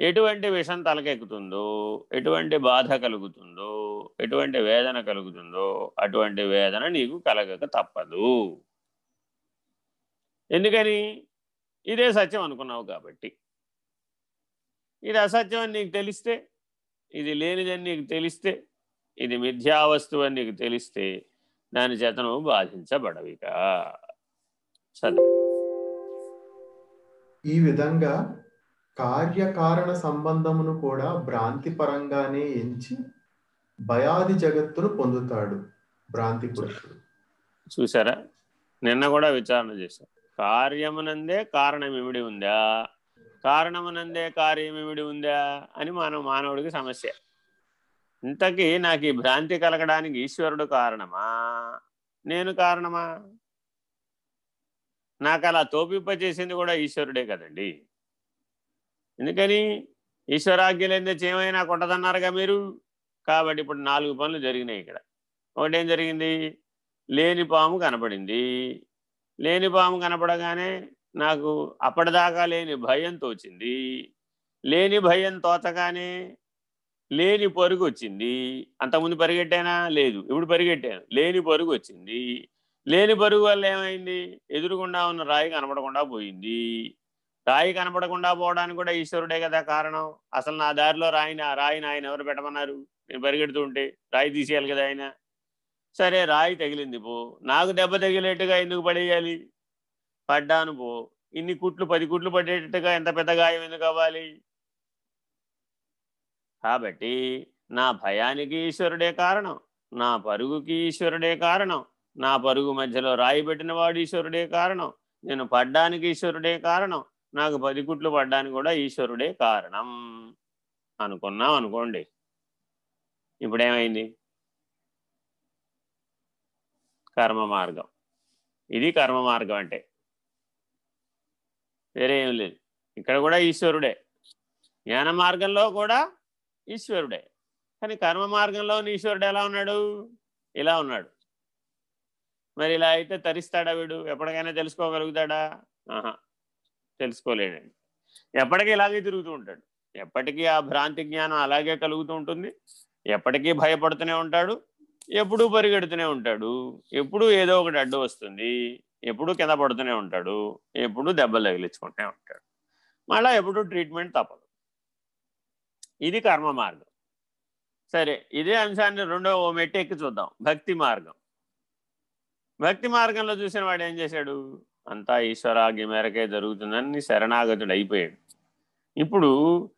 ఎటువంటి విషం తలకెక్కుతుందో ఎటువంటి బాధ కలుగుతుందో ఎటువంటి వేదన కలుగుతుందో అటువంటి వేదన నీకు కలగక తప్పదు. ఎందుకని? ఇదే సత్యం అనుకున్నావు కాబట్టి. ఇది అసత్యం అని నీకు తెలిస్తే ఇది లేనిదని నీకు తెలిస్తే ఇది మిథ్యావస్తువు అని నీకు తెలిస్తే దాని చేత నువ్వు బాధించబడవిక చదువు. ఈ విధంగా కార్యకారణ సంబంధమును కూడా భ్రాంతి పరంగానే ఎంచి భయాది జగత్తును పొందుతాడు భ్రాంతి పురుషుడు. చూసారా నిన్న కూడా విచారణ చేశాం కార్యమునందే కారణం ఇమిడి ఉందా? కారణమునందే కార్యం ఇమిడి ఉందా? అని మనం మానవుడికి సమస్య. ఇంతకీ నాకు ఈ భ్రాంతి కలగడానికి ఈశ్వరుడు కారణమా? నేను కారణమా? నాకు అలా తోపిప్ప చేసింది కూడా ఈశ్వరుడే కదండి. ఎందుకని ఈశ్వరాజ్ఞ లేనిదే చేయమైనా కొట్టదన్నారుగా మీరు? కాబట్టి ఇప్పుడు నాలుగు పనులు జరిగినాయి ఇక్కడ. ఒకటేం జరిగింది? లేని పాము కనపడింది. లేని పాము కనపడగానే నాకు అప్పటిదాకా లేని భయం తోచింది. లేని భయం తోచగానే లేని పరుగు వచ్చింది. అంతకుముందు పరిగెట్టానా? లేదు. ఇప్పుడు పరిగెట్టాను. లేని పరుగు వచ్చింది. లేని పరుగు వల్ల ఏమైంది? ఎదురుగుండా ఉన్న రాయి కనపడకుండా పోయింది. రాయి కనపడకుండా పోవడానికి కూడా ఈశ్వరుడే కదా కారణం. అసలు నా దారిలో రాయిని రాయిని ఆయన ఎవరు పెట్టమన్నారు? నేను పరిగెడుతూ ఉంటే రాయి తీసేయాలి కదా ఆయన. సరే రాయి తగిలింది పో. నాకు దెబ్బ తగిలేట్టుగా ఎందుకు పడేయాలి? పడ్డాను పో. ఇన్ని కుట్లు పది కుట్లు పడేటట్టుగా ఎంత పెద్ద గాయం ఎందుకు అవ్వాలి? కాబట్టి నా భయానికి ఈశ్వరుడే కారణం. నా పరుగుకి ఈశ్వరుడే కారణం. నా పరుగు మధ్యలో రాయి పెట్టిన వాడు ఈశ్వరుడే కారణం. నేను పడ్డానికి ఈశ్వరుడే కారణం. నాకు పది కుట్లు పడ్డానికి కూడా ఈశ్వరుడే కారణం. అనుకున్నాం అనుకోండి. ఇప్పుడేమైంది? కర్మ మార్గం. ఇది కర్మ మార్గం అంటే. వేరే ఏం లేదు. ఇక్కడ కూడా ఈశ్వరుడే. జ్ఞాన మార్గంలో కూడా ఈశ్వరుడే. కానీ కర్మ మార్గంలో ఈశ్వరుడు ఎలా ఉన్నాడు? ఇలా ఉన్నాడు. మరి ఇలా అయితే తరిస్తాడా వీడు? ఎప్పటికైనా తెలుసుకోగలుగుతాడా? ఆహా. తెలుసుకోలేడండి. ఎప్పటికీ ఇలాగే తిరుగుతూ ఉంటాడు. ఎప్పటికీ ఆ భ్రాంతి జ్ఞానం అలాగే కలుగుతూ ఉంటుంది. ఎప్పటికీ భయపడుతూనే ఉంటాడు. ఎప్పుడూ పరిగెడుతూనే ఉంటాడు. ఎప్పుడూ ఏదో ఒకటి అడ్డు వస్తుంది. ఎప్పుడూ కింద పడుతూనే ఉంటాడు. ఎప్పుడూ దెబ్బలు తగిలించుకుంటూనే ఉంటాడు. మళ్ళీ ఎప్పుడూ ట్రీట్మెంట్ తప్పదు. ఇది కర్మ మార్గం. సరే ఇదే అంశాన్ని రెండో ఓ మెట్టెక్కి చూద్దాం. భక్తి మార్గం. భక్తి మార్గంలో చూసిన వాడు ఏం చేశాడు? అంతా ఈశ్వరాజ్ఞ మేరకే జరుగుతుందని శరణాగతుడు అయిపోయాడు. ఇప్పుడు